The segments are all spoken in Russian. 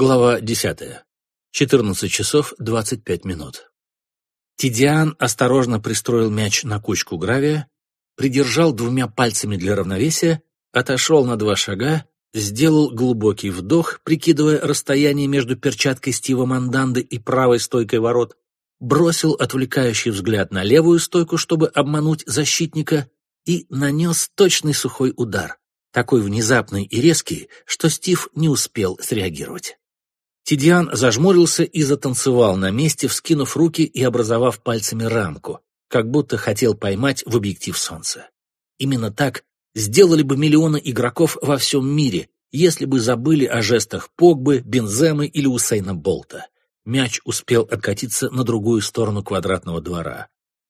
Глава 10. 14 часов 25 минут. Тидиан осторожно пристроил мяч на кучку гравия, придержал двумя пальцами для равновесия, отошел на два шага, сделал глубокий вдох, прикидывая расстояние между перчаткой Стива Манданды и правой стойкой ворот, бросил отвлекающий взгляд на левую стойку, чтобы обмануть защитника, и нанес точный сухой удар такой внезапный и резкий, что Стив не успел среагировать. Тидиан зажмурился и затанцевал на месте, вскинув руки и образовав пальцами рамку, как будто хотел поймать в объектив солнца. Именно так сделали бы миллионы игроков во всем мире, если бы забыли о жестах Погбы, Бенземы или Усейна Болта. Мяч успел откатиться на другую сторону квадратного двора.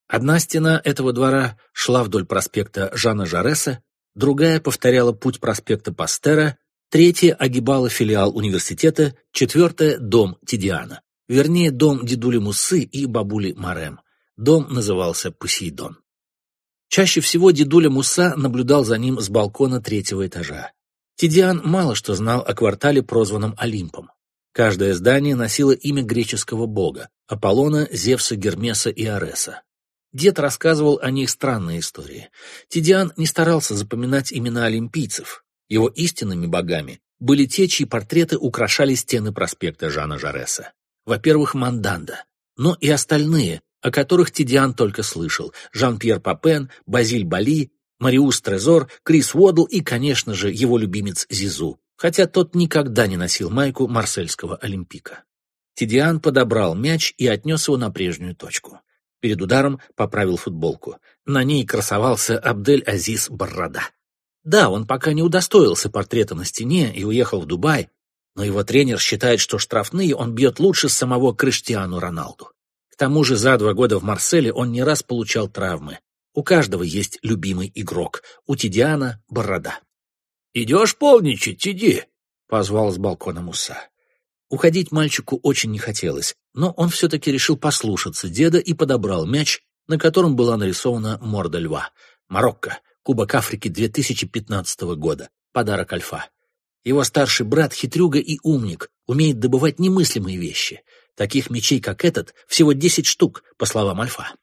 Одна стена этого двора шла вдоль проспекта Жана Жареса, другая повторяла путь проспекта Пастера, третья огибала филиал университета, четвертая — дом Тидиана, вернее, дом дедули Мусы и бабули Марем. Дом назывался Посейдон. Чаще всего дедуля Муса наблюдал за ним с балкона третьего этажа. Тидиан мало что знал о квартале, прозванном Олимпом. Каждое здание носило имя греческого бога — Аполлона, Зевса, Гермеса и Ареса. Дед рассказывал о них странные истории. Тидиан не старался запоминать имена олимпийцев. Его истинными богами были те, чьи портреты украшали стены проспекта Жана Жареса. Во-первых, Манданда, но и остальные, о которых Тидиан только слышал. Жан-Пьер Папен, Базиль Бали, Мариус Трезор, Крис Уодл и, конечно же, его любимец Зизу, хотя тот никогда не носил майку марсельского Олимпика. Тидиан подобрал мяч и отнес его на прежнюю точку. Перед ударом поправил футболку. На ней красовался Абдель-Азиз Баррада. Да, он пока не удостоился портрета на стене и уехал в Дубай, но его тренер считает, что штрафные он бьет лучше самого Криштиану Роналду. К тому же за два года в Марселе он не раз получал травмы. У каждого есть любимый игрок. У Тидиана — Борода. «Идешь полничать, Тиди?» — позвал с балкона Муса. Уходить мальчику очень не хотелось, но он все-таки решил послушаться деда и подобрал мяч, на котором была нарисована морда льва. Марокко, Кубок Африки 2015 года. Подарок Альфа. Его старший брат хитрюга и умник, умеет добывать немыслимые вещи. Таких мячей, как этот, всего 10 штук, по словам Альфа.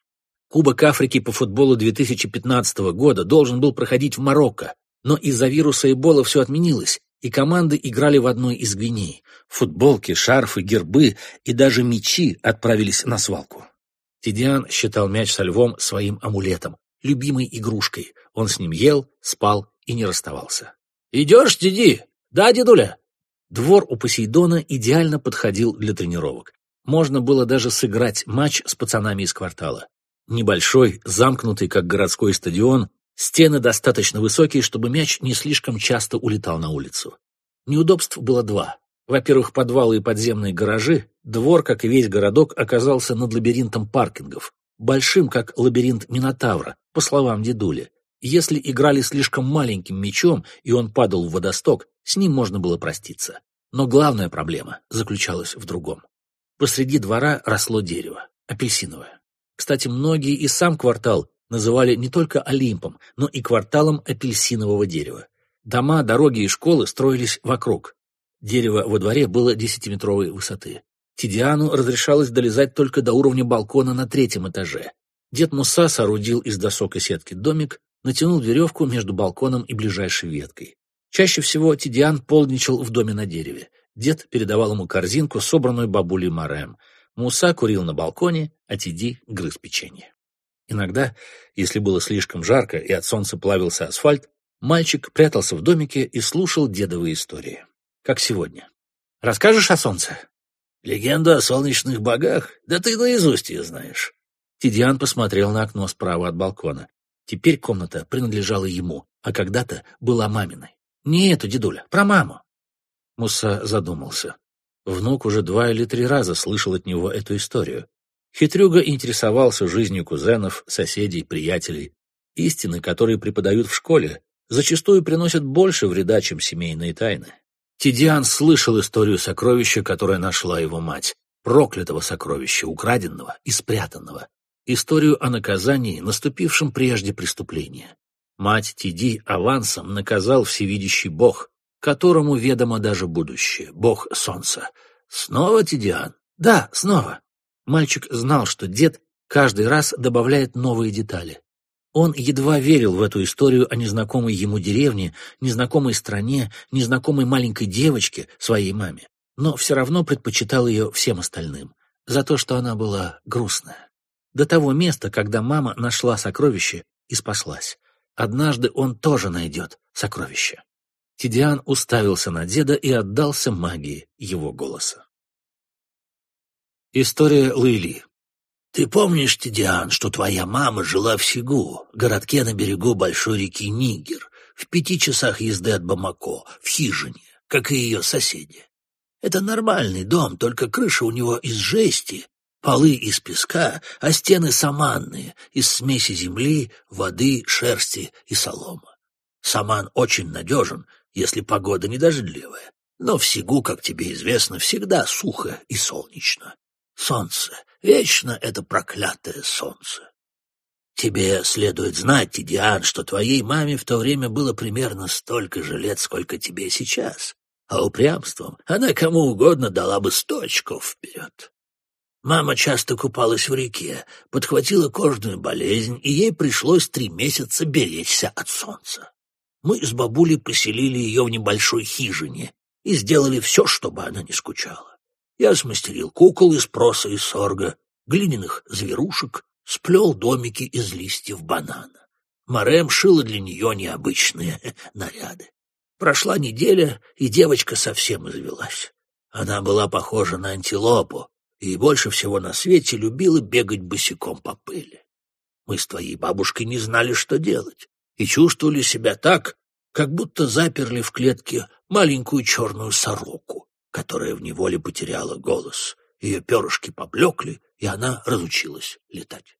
Кубок Африки по футболу 2015 года должен был проходить в Марокко, но из-за вируса Эбола все отменилось, и команды играли в одной из Гвиней. Футболки, шарфы, гербы и даже мечи отправились на свалку. Тидиан считал мяч со львом своим амулетом, любимой игрушкой. Он с ним ел, спал и не расставался. «Идешь, Тиди? Да, дедуля?» Двор у Посейдона идеально подходил для тренировок. Можно было даже сыграть матч с пацанами из квартала. Небольшой, замкнутый, как городской стадион, Стены достаточно высокие, чтобы мяч не слишком часто улетал на улицу. Неудобств было два. Во-первых, подвалы и подземные гаражи, двор, как и весь городок, оказался над лабиринтом паркингов, большим, как лабиринт Минотавра, по словам дедули. Если играли слишком маленьким мячом, и он падал в водосток, с ним можно было проститься. Но главная проблема заключалась в другом. Посреди двора росло дерево, апельсиновое. Кстати, многие и сам квартал называли не только Олимпом, но и кварталом апельсинового дерева. Дома, дороги и школы строились вокруг. Дерево во дворе было десятиметровой высоты. Тидиану разрешалось долезать только до уровня балкона на третьем этаже. Дед Муса соорудил из досок и сетки домик, натянул веревку между балконом и ближайшей веткой. Чаще всего Тидиан полничал в доме на дереве. Дед передавал ему корзинку, собранную бабулей Марем. Муса курил на балконе, а Тиди грыз печенье. Иногда, если было слишком жарко и от солнца плавился асфальт, мальчик прятался в домике и слушал дедовые истории. Как сегодня. «Расскажешь о солнце?» «Легенда о солнечных богах? Да ты наизусть ее знаешь». Тидиан посмотрел на окно справа от балкона. Теперь комната принадлежала ему, а когда-то была маминой. «Не эту, дедуля, про маму». Муса задумался. Внук уже два или три раза слышал от него эту историю. Хитрюга интересовался жизнью кузенов, соседей, приятелей. Истины, которые преподают в школе, зачастую приносят больше вреда, чем семейные тайны. Тидиан слышал историю сокровища, которое нашла его мать, проклятого сокровища, украденного и спрятанного, историю о наказании, наступившем прежде преступления. Мать Тиди авансом наказал всевидящий бог, которому ведомо даже будущее, бог солнца. Снова Тидиан? Да, снова. Мальчик знал, что дед каждый раз добавляет новые детали. Он едва верил в эту историю о незнакомой ему деревне, незнакомой стране, незнакомой маленькой девочке, своей маме, но все равно предпочитал ее всем остальным, за то, что она была грустная. До того места, когда мама нашла сокровище и спаслась. Однажды он тоже найдет сокровище. Тидиан уставился на деда и отдался магии его голоса. История Лейли «Ты помнишь, Тидиан, что твоя мама жила в Сигу, городке на берегу большой реки Нигер, в пяти часах езды от Бамако, в хижине, как и ее соседи? Это нормальный дом, только крыша у него из жести, полы из песка, а стены саманные, из смеси земли, воды, шерсти и солома. Саман очень надежен, если погода не дождливая, но в Сигу, как тебе известно, всегда сухо и солнечно. Солнце, вечно это проклятое солнце. Тебе следует знать, Тидиан, что твоей маме в то время было примерно столько же лет, сколько тебе сейчас, а упрямством она кому угодно дала бы сто вперед. Мама часто купалась в реке, подхватила кожную болезнь, и ей пришлось три месяца беречься от солнца. Мы с бабулей поселили ее в небольшой хижине и сделали все, чтобы она не скучала. Я смастерил кукол из проса и сорга, глиняных зверушек, сплел домики из листьев банана. Марем шила для нее необычные наряды. Прошла неделя, и девочка совсем извелась. Она была похожа на антилопу и больше всего на свете любила бегать босиком по пыли. Мы с твоей бабушкой не знали, что делать, и чувствовали себя так, как будто заперли в клетке маленькую черную сороку которая в неволе потеряла голос. Ее перышки поблекли, и она разучилась летать.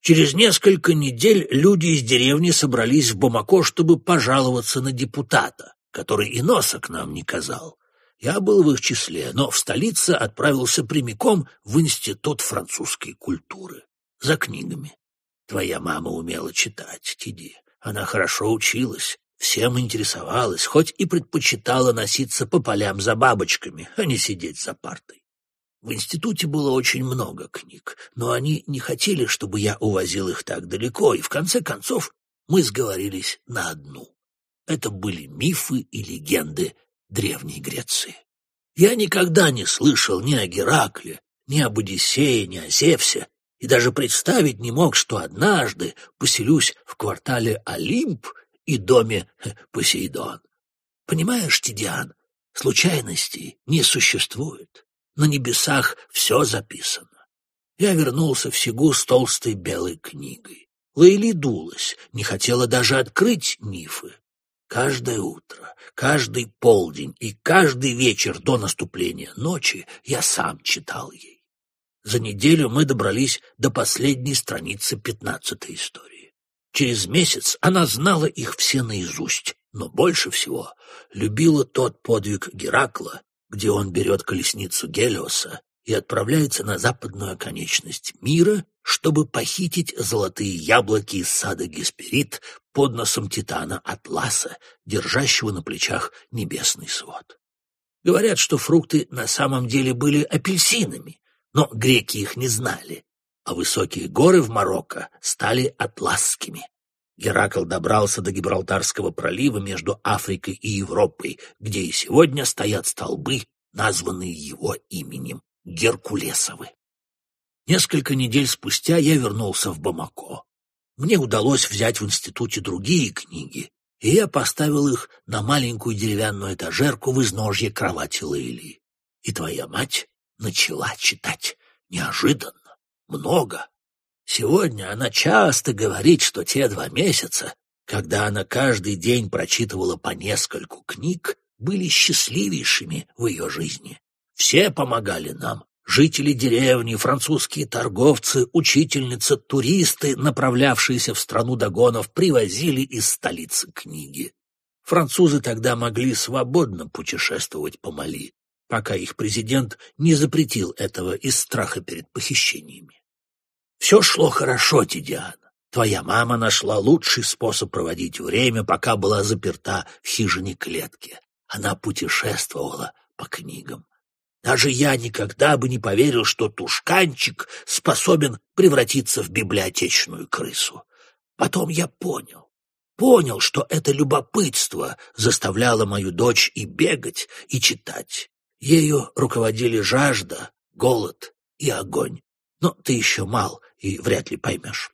Через несколько недель люди из деревни собрались в Бамако, чтобы пожаловаться на депутата, который и носа к нам не казал. Я был в их числе, но в столице отправился прямиком в Институт французской культуры за книгами. Твоя мама умела читать, Тиди. Она хорошо училась, Всем интересовалась, хоть и предпочитала носиться по полям за бабочками, а не сидеть за партой. В институте было очень много книг, но они не хотели, чтобы я увозил их так далеко, и в конце концов мы сговорились на одну. Это были мифы и легенды Древней Греции. Я никогда не слышал ни о Геракле, ни об Одиссее, ни о Зевсе, и даже представить не мог, что однажды поселюсь в квартале Олимп и доме Посейдон. Понимаешь, Тидиан, случайностей не существует. На небесах все записано. Я вернулся в Сигу с толстой белой книгой. Лейли дулась, не хотела даже открыть мифы. Каждое утро, каждый полдень и каждый вечер до наступления ночи я сам читал ей. За неделю мы добрались до последней страницы пятнадцатой истории. Через месяц она знала их все наизусть, но больше всего любила тот подвиг Геракла, где он берет колесницу Гелиоса и отправляется на западную оконечность мира, чтобы похитить золотые яблоки из сада Гесперид под носом Титана Атласа, держащего на плечах небесный свод. Говорят, что фрукты на самом деле были апельсинами, но греки их не знали, а высокие горы в Марокко стали атласскими. Геракл добрался до Гибралтарского пролива между Африкой и Европой, где и сегодня стоят столбы, названные его именем Геркулесовы. Несколько недель спустя я вернулся в Бамако. Мне удалось взять в институте другие книги, и я поставил их на маленькую деревянную этажерку в изножье кровати Лейли. И твоя мать начала читать. Неожиданно много. Сегодня она часто говорит, что те два месяца, когда она каждый день прочитывала по нескольку книг, были счастливейшими в ее жизни. Все помогали нам. Жители деревни, французские торговцы, учительницы, туристы, направлявшиеся в страну догонов, привозили из столицы книги. Французы тогда могли свободно путешествовать по Мали, пока их президент не запретил этого из страха перед похищениями. Все шло хорошо, Тидиан. Твоя мама нашла лучший способ проводить время, пока была заперта в хижине клетки. Она путешествовала по книгам. Даже я никогда бы не поверил, что тушканчик способен превратиться в библиотечную крысу. Потом я понял, понял, что это любопытство заставляло мою дочь и бегать, и читать. Ею руководили жажда, голод и огонь. Но ты еще мал и вряд ли поймешь.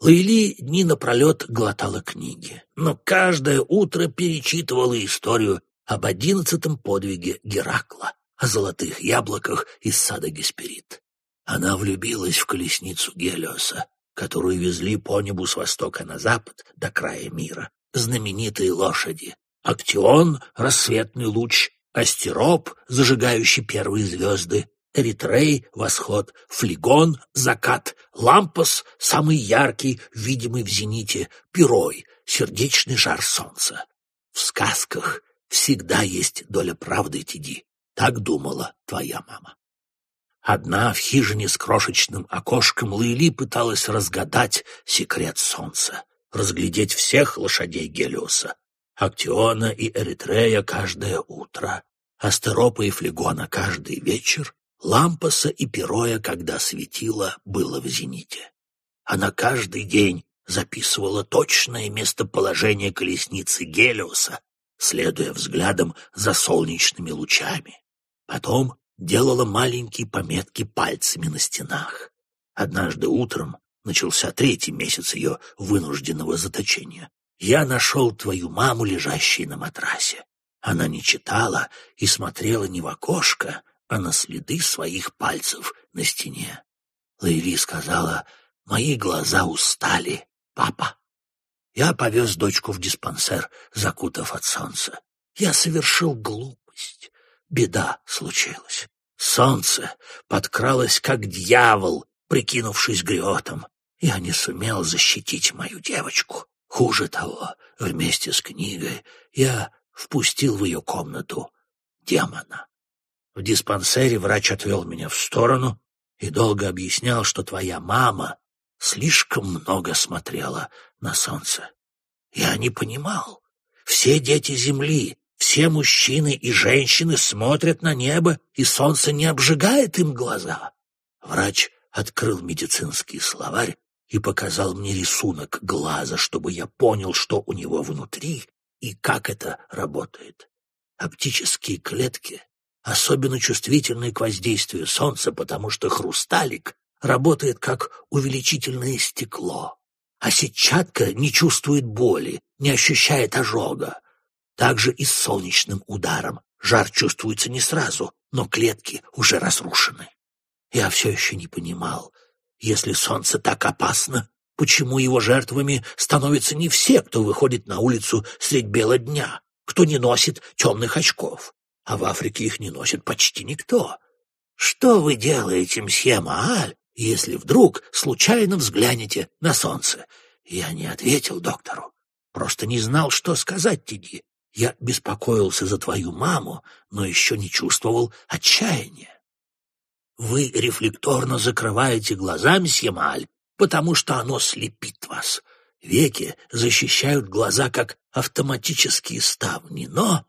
Лейли дни напролет глотала книги, но каждое утро перечитывала историю об одиннадцатом подвиге Геракла, о золотых яблоках из сада Гесперид. Она влюбилась в колесницу Гелиоса, которую везли по небу с востока на запад до края мира. Знаменитые лошади. Актион — рассветный луч, Астероп, зажигающий первые звезды, Эритрей — восход, Флегон — закат, Лампас — самый яркий, видимый в зените, Пирой — сердечный жар солнца. В сказках всегда есть доля правды, Тиди. Так думала твоя мама. Одна в хижине с крошечным окошком Лейли пыталась разгадать секрет солнца, разглядеть всех лошадей Гелиоса, Актиона и Эритрея каждое утро, Астеропа и Флегона каждый вечер, Лампаса и Пероя, когда светило, было в зените. Она каждый день записывала точное местоположение колесницы Гелиоса, следуя взглядом за солнечными лучами. Потом делала маленькие пометки пальцами на стенах. Однажды утром начался третий месяц ее вынужденного заточения. Я нашел твою маму, лежащей на матрасе. Она не читала и смотрела не в окошко, а на следы своих пальцев на стене. Лейли сказала, «Мои глаза устали, папа». Я повез дочку в диспансер, закутав от солнца. Я совершил глупость. Беда случилась. Солнце подкралось, как дьявол, прикинувшись гриотом. Я не сумел защитить мою девочку. Хуже того, вместе с книгой я впустил в ее комнату демона. В диспансере врач отвел меня в сторону и долго объяснял, что твоя мама слишком много смотрела на солнце. Я не понимал. Все дети Земли, все мужчины и женщины смотрят на небо, и солнце не обжигает им глаза. Врач открыл медицинский словарь и показал мне рисунок глаза, чтобы я понял, что у него внутри и как это работает. Оптические клетки особенно чувствительны к воздействию солнца, потому что хрусталик работает как увеличительное стекло, а сетчатка не чувствует боли, не ощущает ожога. Также и с солнечным ударом жар чувствуется не сразу, но клетки уже разрушены. Я все еще не понимал, если солнце так опасно, почему его жертвами становятся не все, кто выходит на улицу средь бела дня, кто не носит темных очков, а в Африке их не носит почти никто. Что вы делаете, мсье Мааль, если вдруг случайно взглянете на солнце? Я не ответил доктору, просто не знал, что сказать Тиди. Я беспокоился за твою маму, но еще не чувствовал отчаяния. Вы рефлекторно закрываете глаза, мсье Маль, потому что оно слепит вас. Веки защищают глаза, как автоматические ставни, но...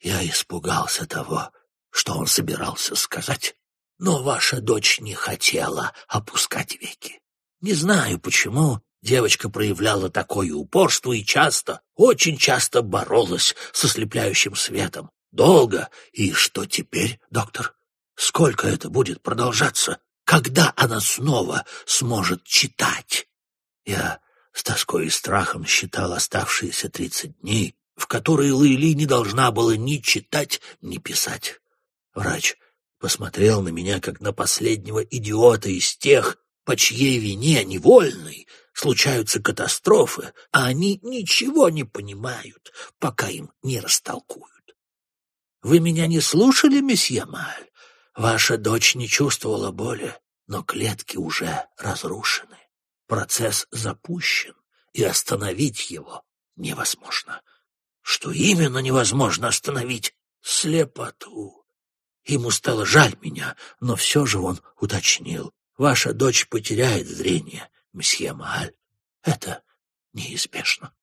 Я испугался того, что он собирался сказать. Но ваша дочь не хотела опускать веки. Не знаю почему, девочка проявляла такое упорство и часто, очень часто боролась со слепляющим светом. Долго. И что теперь, доктор? Сколько это будет продолжаться? Когда она снова сможет читать? Я с тоской и страхом считал оставшиеся тридцать дней, в которые Лейли не должна была ни читать, ни писать. Врач посмотрел на меня, как на последнего идиота из тех, по чьей вине невольной случаются катастрофы, а они ничего не понимают, пока им не растолкуют. Вы меня не слушали, месье Маль? Ваша дочь не чувствовала боли, но клетки уже разрушены. Процесс запущен, и остановить его невозможно. Что именно невозможно остановить? Слепоту. Ему стало жаль меня, но все же он уточнил. Ваша дочь потеряет зрение, месье Мааль. Это неизбежно.